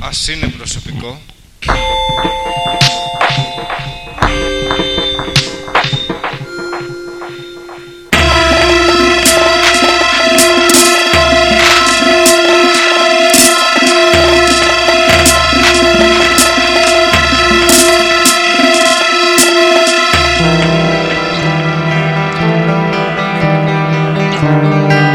ας είναι προσωπικό Thank.